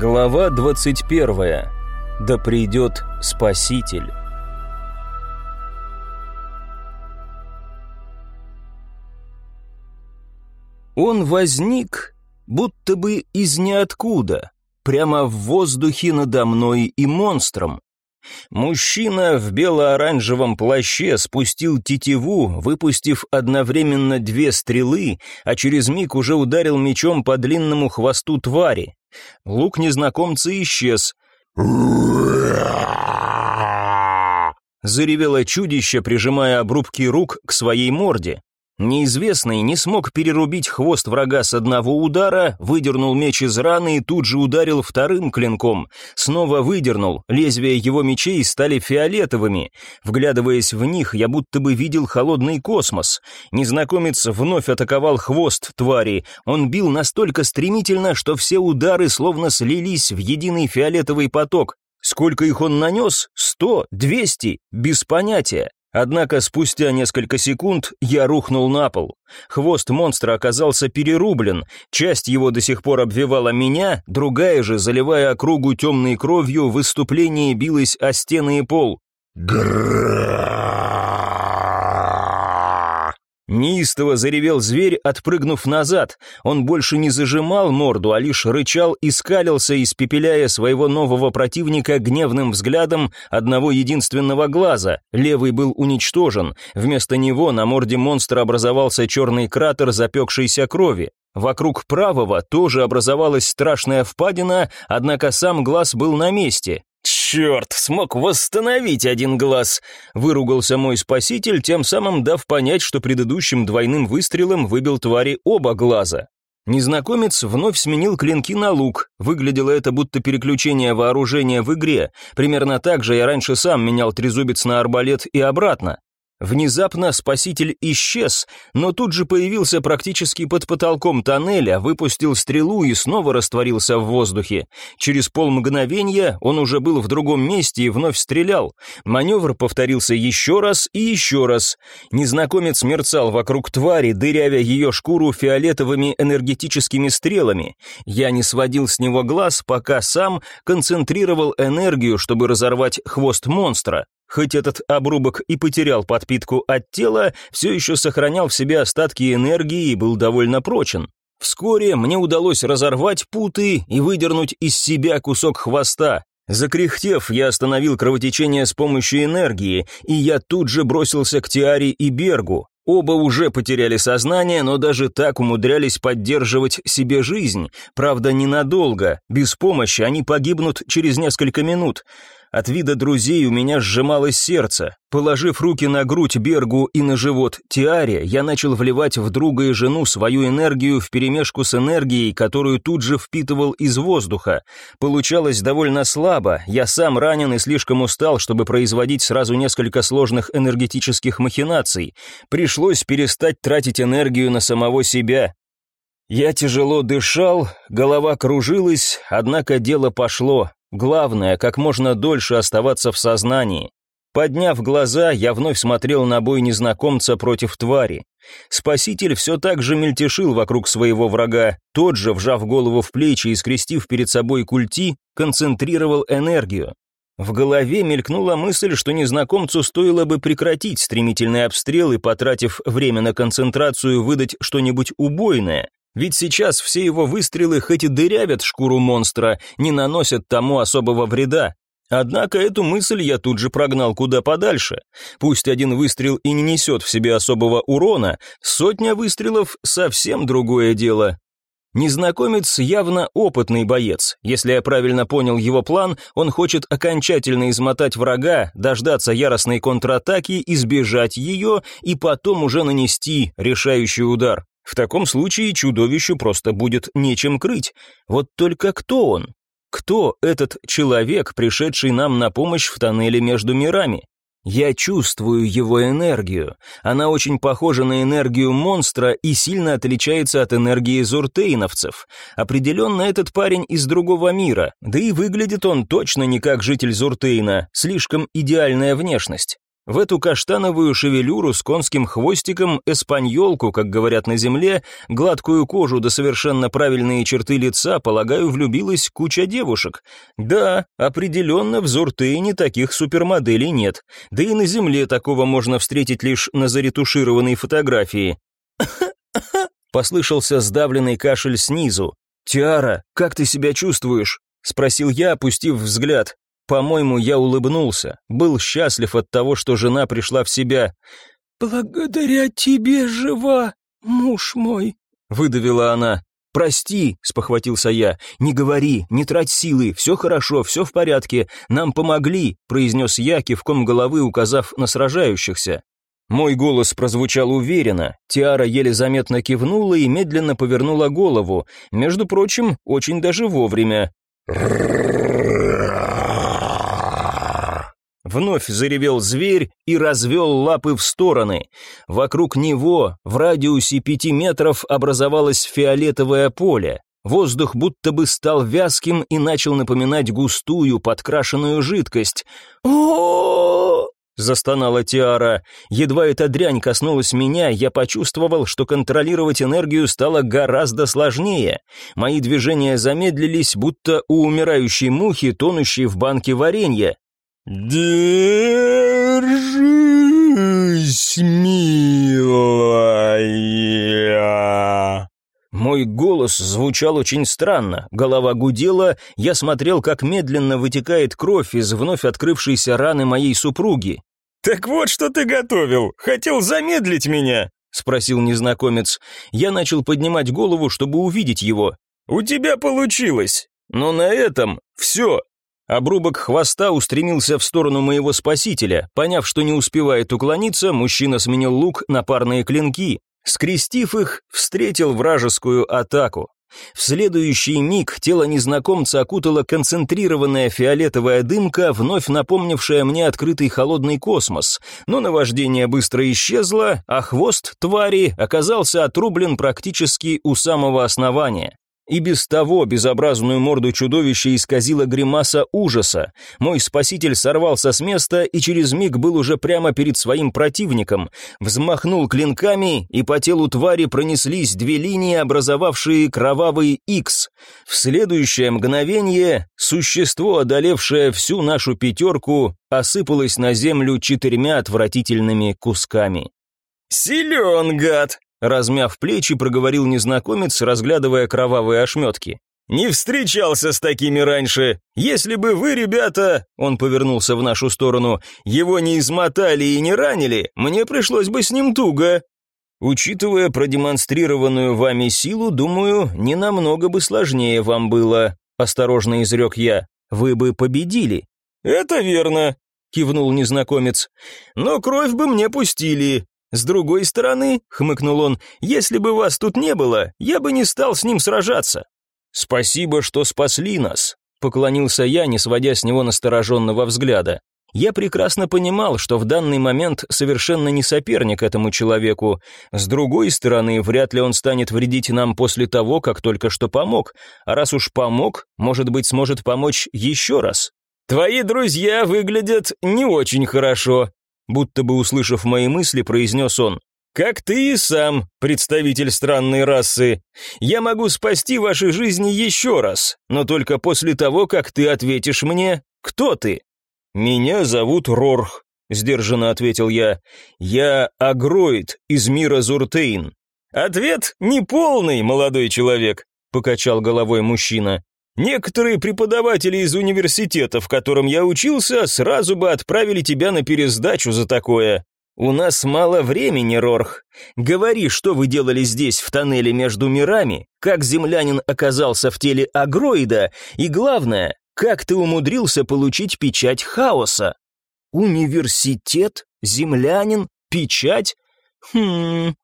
Глава 21. Да придет Спаситель. Он возник, будто бы из ниоткуда, прямо в воздухе надо мной и монстром. Мужчина в бело-оранжевом плаще спустил тетиву, выпустив одновременно две стрелы, а через миг уже ударил мечом по длинному хвосту твари. Лук незнакомца исчез. Заревело чудище, прижимая обрубки рук к своей морде. Неизвестный не смог перерубить хвост врага с одного удара, выдернул меч из раны и тут же ударил вторым клинком. Снова выдернул, лезвия его мечей стали фиолетовыми. Вглядываясь в них, я будто бы видел холодный космос. Незнакомец вновь атаковал хвост твари. Он бил настолько стремительно, что все удары словно слились в единый фиолетовый поток. Сколько их он нанес? Сто? Двести? Без понятия. Однако спустя несколько секунд я рухнул на пол. Хвост монстра оказался перерублен, часть его до сих пор обвивала меня, другая же, заливая округу темной кровью, в выступлении билась о стены и пол. Грррр! неистово заревел зверь, отпрыгнув назад. Он больше не зажимал морду, а лишь рычал и скалился, испепеляя своего нового противника гневным взглядом одного единственного глаза. Левый был уничтожен. Вместо него на морде монстра образовался черный кратер запекшейся крови. Вокруг правого тоже образовалась страшная впадина, однако сам глаз был на месте. «Черт, смог восстановить один глаз!» — выругался мой спаситель, тем самым дав понять, что предыдущим двойным выстрелом выбил твари оба глаза. Незнакомец вновь сменил клинки на лук. Выглядело это будто переключение вооружения в игре. Примерно так же я раньше сам менял трезубец на арбалет и обратно. Внезапно спаситель исчез, но тут же появился практически под потолком тоннеля, выпустил стрелу и снова растворился в воздухе. Через полмгновения он уже был в другом месте и вновь стрелял. Маневр повторился еще раз и еще раз. Незнакомец мерцал вокруг твари, дырявя ее шкуру фиолетовыми энергетическими стрелами. Я не сводил с него глаз, пока сам концентрировал энергию, чтобы разорвать хвост монстра. Хоть этот обрубок и потерял подпитку от тела, все еще сохранял в себе остатки энергии и был довольно прочен. Вскоре мне удалось разорвать путы и выдернуть из себя кусок хвоста. Закряхтев, я остановил кровотечение с помощью энергии, и я тут же бросился к Тиаре и Бергу. Оба уже потеряли сознание, но даже так умудрялись поддерживать себе жизнь. Правда, ненадолго. Без помощи они погибнут через несколько минут. От вида друзей у меня сжималось сердце. Положив руки на грудь Бергу и на живот Тиаре, я начал вливать в друга и жену свою энергию вперемешку с энергией, которую тут же впитывал из воздуха. Получалось довольно слабо, я сам ранен и слишком устал, чтобы производить сразу несколько сложных энергетических махинаций. Пришлось перестать тратить энергию на самого себя. Я тяжело дышал, голова кружилась, однако дело пошло. Главное, как можно дольше оставаться в сознании. Подняв глаза, я вновь смотрел на бой незнакомца против твари. Спаситель все так же мельтешил вокруг своего врага, тот же, вжав голову в плечи и скрестив перед собой культи, концентрировал энергию. В голове мелькнула мысль, что незнакомцу стоило бы прекратить стремительный обстрел и, потратив время на концентрацию, выдать что-нибудь убойное, ведь сейчас все его выстрелы хоть и дырявят шкуру монстра, не наносят тому особого вреда. Однако эту мысль я тут же прогнал куда подальше. Пусть один выстрел и не несет в себе особого урона, сотня выстрелов — совсем другое дело. Незнакомец явно опытный боец. Если я правильно понял его план, он хочет окончательно измотать врага, дождаться яростной контратаки, избежать ее и потом уже нанести решающий удар. В таком случае чудовищу просто будет нечем крыть. Вот только кто он? Кто этот человек, пришедший нам на помощь в тоннеле между мирами? Я чувствую его энергию. Она очень похожа на энергию монстра и сильно отличается от энергии зуртейновцев. Определенно этот парень из другого мира, да и выглядит он точно не как житель Зуртейна, слишком идеальная внешность. В эту каштановую шевелюру с конским хвостиком, эспаньолку, как говорят на земле, гладкую кожу да совершенно правильные черты лица, полагаю, влюбилась куча девушек. Да, определенно в Зуртейне таких супермоделей нет. Да и на земле такого можно встретить лишь на заретушированной фотографии. Послышался сдавленный кашель снизу. «Тиара, как ты себя чувствуешь?» — спросил я, опустив взгляд. По-моему, я улыбнулся, был счастлив от того, что жена пришла в себя. «Благодаря тебе жива, муж мой», — выдавила она. «Прости», — спохватился я, — «не говори, не трать силы, все хорошо, все в порядке, нам помогли», — произнес я, кивком головы указав на сражающихся. Мой голос прозвучал уверенно, Тиара еле заметно кивнула и медленно повернула голову, между прочим, очень даже вовремя. Вновь заревел зверь и развел лапы в стороны. Вокруг него, в радиусе пяти метров, образовалось фиолетовое поле. Воздух будто бы стал вязким и начал напоминать густую, подкрашенную жидкость. о застонала Тиара. Едва эта дрянь коснулась меня, я почувствовал, что контролировать энергию стало гораздо сложнее. Мои движения замедлились, будто у умирающей мухи, тонущей в банке варенья. «Держись, милая!» Мой голос звучал очень странно, голова гудела, я смотрел, как медленно вытекает кровь из вновь открывшейся раны моей супруги. «Так вот, что ты готовил, хотел замедлить меня?» — спросил незнакомец. Я начал поднимать голову, чтобы увидеть его. «У тебя получилось, но на этом все, Обрубок хвоста устремился в сторону моего спасителя. Поняв, что не успевает уклониться, мужчина сменил лук на парные клинки. Скрестив их, встретил вражескую атаку. В следующий миг тело незнакомца окутала концентрированная фиолетовая дымка, вновь напомнившая мне открытый холодный космос. Но наваждение быстро исчезло, а хвост твари оказался отрублен практически у самого основания. И без того безобразную морду чудовища исказила гримаса ужаса. Мой спаситель сорвался с места и через миг был уже прямо перед своим противником. Взмахнул клинками, и по телу твари пронеслись две линии, образовавшие кровавый Икс. В следующее мгновение существо, одолевшее всю нашу пятерку, осыпалось на землю четырьмя отвратительными кусками. «Силен, гад!» Размяв плечи, проговорил незнакомец, разглядывая кровавые ошметки. «Не встречался с такими раньше. Если бы вы, ребята...» Он повернулся в нашу сторону. «Его не измотали и не ранили, мне пришлось бы с ним туго». «Учитывая продемонстрированную вами силу, думаю, не намного бы сложнее вам было», — осторожно изрек я. «Вы бы победили». «Это верно», — кивнул незнакомец. «Но кровь бы мне пустили. «С другой стороны», — хмыкнул он, — «если бы вас тут не было, я бы не стал с ним сражаться». «Спасибо, что спасли нас», — поклонился я, не сводя с него настороженного взгляда. Я прекрасно понимал, что в данный момент совершенно не соперник этому человеку. С другой стороны, вряд ли он станет вредить нам после того, как только что помог. А раз уж помог, может быть, сможет помочь еще раз. «Твои друзья выглядят не очень хорошо», Будто бы услышав мои мысли, произнес он. «Как ты и сам, представитель странной расы. Я могу спасти ваши жизни еще раз, но только после того, как ты ответишь мне, кто ты». «Меня зовут Рорх», — сдержанно ответил я. «Я агроид из мира Зуртейн». «Ответ неполный, молодой человек», — покачал головой мужчина. Некоторые преподаватели из университета, в котором я учился, сразу бы отправили тебя на пересдачу за такое. У нас мало времени, Рорх. Говори, что вы делали здесь, в тоннеле между мирами, как землянин оказался в теле агроида, и главное, как ты умудрился получить печать хаоса. Университет, землянин, печать? Хм,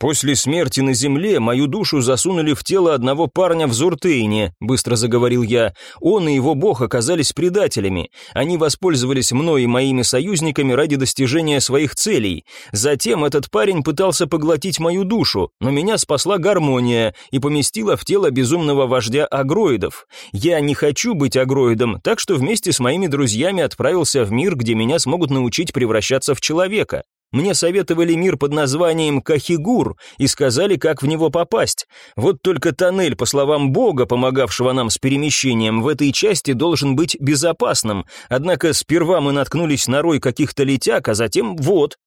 После смерти на земле мою душу засунули в тело одного парня в Зуртейне, быстро заговорил я. Он и его бог оказались предателями. Они воспользовались мной и моими союзниками ради достижения своих целей. Затем этот парень пытался поглотить мою душу, но меня спасла гармония и поместила в тело безумного вождя агроидов. Я не хочу быть агроидом, так что вместе с моими друзьями отправился в мир, где меня смогут научить превращаться в человека. Мне советовали мир под названием Кахигур и сказали, как в него попасть. Вот только тоннель, по словам Бога, помогавшего нам с перемещением, в этой части должен быть безопасным. Однако сперва мы наткнулись на рой каких-то летяг, а затем вот.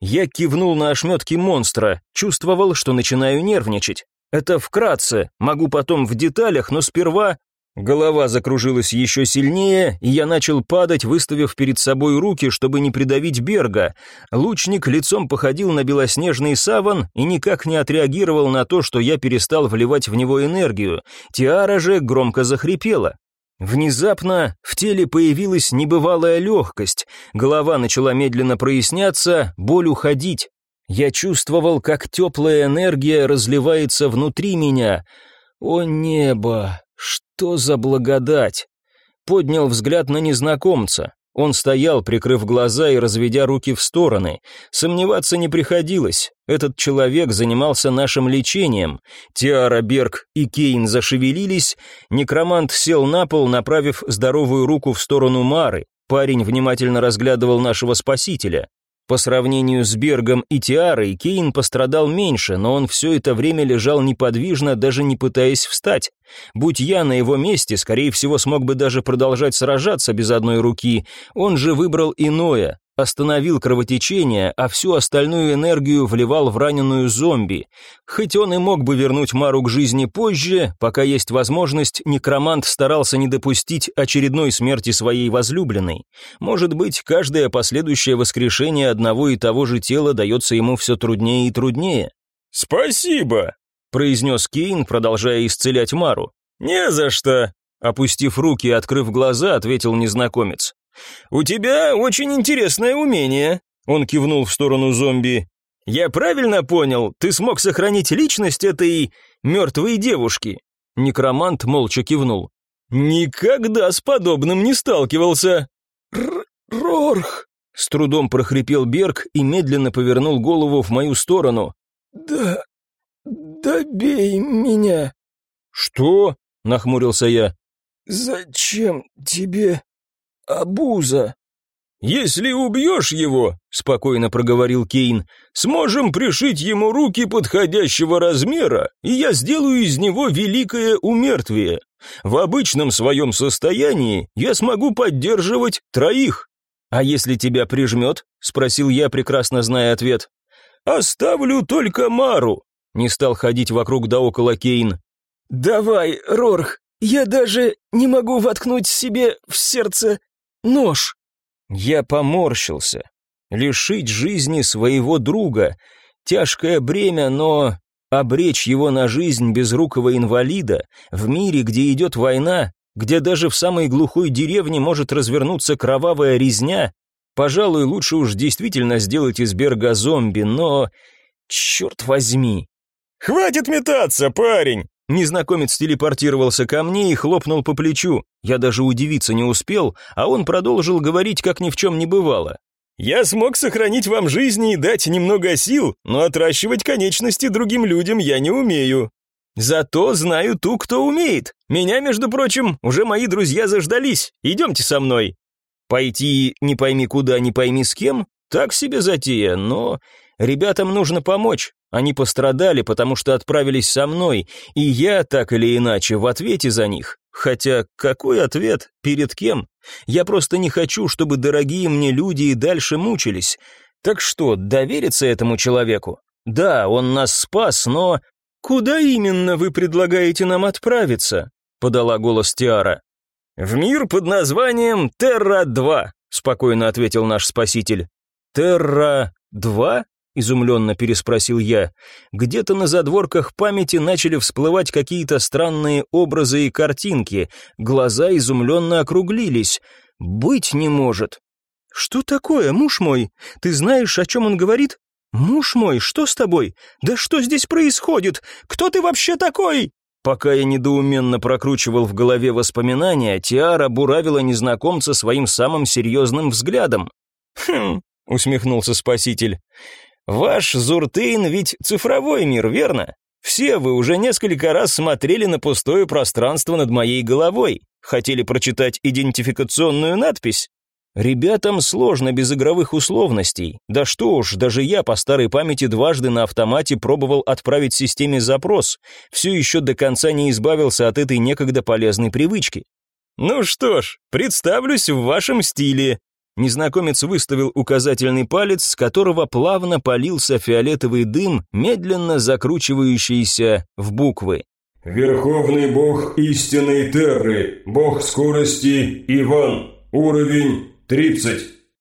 Я кивнул на ошметки монстра, чувствовал, что начинаю нервничать. Это вкратце, могу потом в деталях, но сперва Голова закружилась еще сильнее, и я начал падать, выставив перед собой руки, чтобы не придавить Берга. Лучник лицом походил на белоснежный саван и никак не отреагировал на то, что я перестал вливать в него энергию. Тиара же громко захрипела. Внезапно в теле появилась небывалая легкость, голова начала медленно проясняться, боль уходить. Я чувствовал, как теплая энергия разливается внутри меня. О небо! Что за благодать? Поднял взгляд на незнакомца. Он стоял, прикрыв глаза и разведя руки в стороны. Сомневаться не приходилось. Этот человек занимался нашим лечением. Тиара, Берг и Кейн зашевелились. Некромант сел на пол, направив здоровую руку в сторону Мары. Парень внимательно разглядывал нашего спасителя. По сравнению с Бергом и Тиарой, Кейн пострадал меньше, но он все это время лежал неподвижно, даже не пытаясь встать. Будь я на его месте, скорее всего, смог бы даже продолжать сражаться без одной руки. Он же выбрал иное, остановил кровотечение, а всю остальную энергию вливал в раненую зомби. Хоть он и мог бы вернуть Мару к жизни позже, пока есть возможность, некромант старался не допустить очередной смерти своей возлюбленной. Может быть, каждое последующее воскрешение одного и того же тела дается ему все труднее и труднее. «Спасибо!» – произнес Кейн, продолжая исцелять Мару. «Не за что!» Опустив руки и открыв глаза, ответил незнакомец. «У тебя очень интересное умение», — он кивнул в сторону зомби. «Я правильно понял, ты смог сохранить личность этой мертвой девушки?» Некромант молча кивнул. «Никогда с подобным не сталкивался». Р «Рорх!» — с трудом прохрипел Берг и медленно повернул голову в мою сторону. «Да... добей меня!» «Что?» — нахмурился я. «Зачем тебе обуза». «Если убьешь его», — спокойно проговорил Кейн, «сможем пришить ему руки подходящего размера, и я сделаю из него великое умертвие. В обычном своем состоянии я смогу поддерживать троих». «А если тебя прижмет?» — спросил я, прекрасно зная ответ. «Оставлю только Мару», — не стал ходить вокруг да около Кейн. «Давай, Рорх, я даже не могу воткнуть себе в сердце Нож. Я поморщился. Лишить жизни своего друга. Тяжкое бремя, но обречь его на жизнь безрукого инвалида в мире, где идет война, где даже в самой глухой деревне может развернуться кровавая резня, пожалуй, лучше уж действительно сделать из Берга зомби, но... Черт возьми! «Хватит метаться, парень!» Незнакомец телепортировался ко мне и хлопнул по плечу. Я даже удивиться не успел, а он продолжил говорить, как ни в чем не бывало. «Я смог сохранить вам жизни и дать немного сил, но отращивать конечности другим людям я не умею. Зато знаю ту, кто умеет. Меня, между прочим, уже мои друзья заждались. Идемте со мной». Пойти не пойми куда, не пойми с кем, так себе затея, но ребятам нужно помочь. Они пострадали, потому что отправились со мной, и я, так или иначе, в ответе за них. Хотя какой ответ? Перед кем? Я просто не хочу, чтобы дорогие мне люди и дальше мучились. Так что, довериться этому человеку? Да, он нас спас, но... Куда именно вы предлагаете нам отправиться? Подала голос Тиара. В мир под названием Терра-2, спокойно ответил наш спаситель. Терра-2? Изумленно переспросил я. Где-то на задворках памяти начали всплывать какие-то странные образы и картинки. Глаза изумленно округлились. Быть не может. Что такое, муж мой? Ты знаешь, о чем он говорит? «Муж мой, что с тобой? Да что здесь происходит? Кто ты вообще такой?» Пока я недоуменно прокручивал в голове воспоминания, Тиара буравила незнакомца своим самым серьезным взглядом. «Хм», — усмехнулся спаситель, — «ваш Зуртейн ведь цифровой мир, верно? Все вы уже несколько раз смотрели на пустое пространство над моей головой. Хотели прочитать идентификационную надпись? Ребятам сложно без игровых условностей. Да что уж, даже я по старой памяти дважды на автомате пробовал отправить системе запрос. Все еще до конца не избавился от этой некогда полезной привычки. Ну что ж, представлюсь в вашем стиле. Незнакомец выставил указательный палец, с которого плавно полился фиолетовый дым, медленно закручивающийся в буквы. «Верховный бог истинной Терры, бог скорости Иван, уровень 30.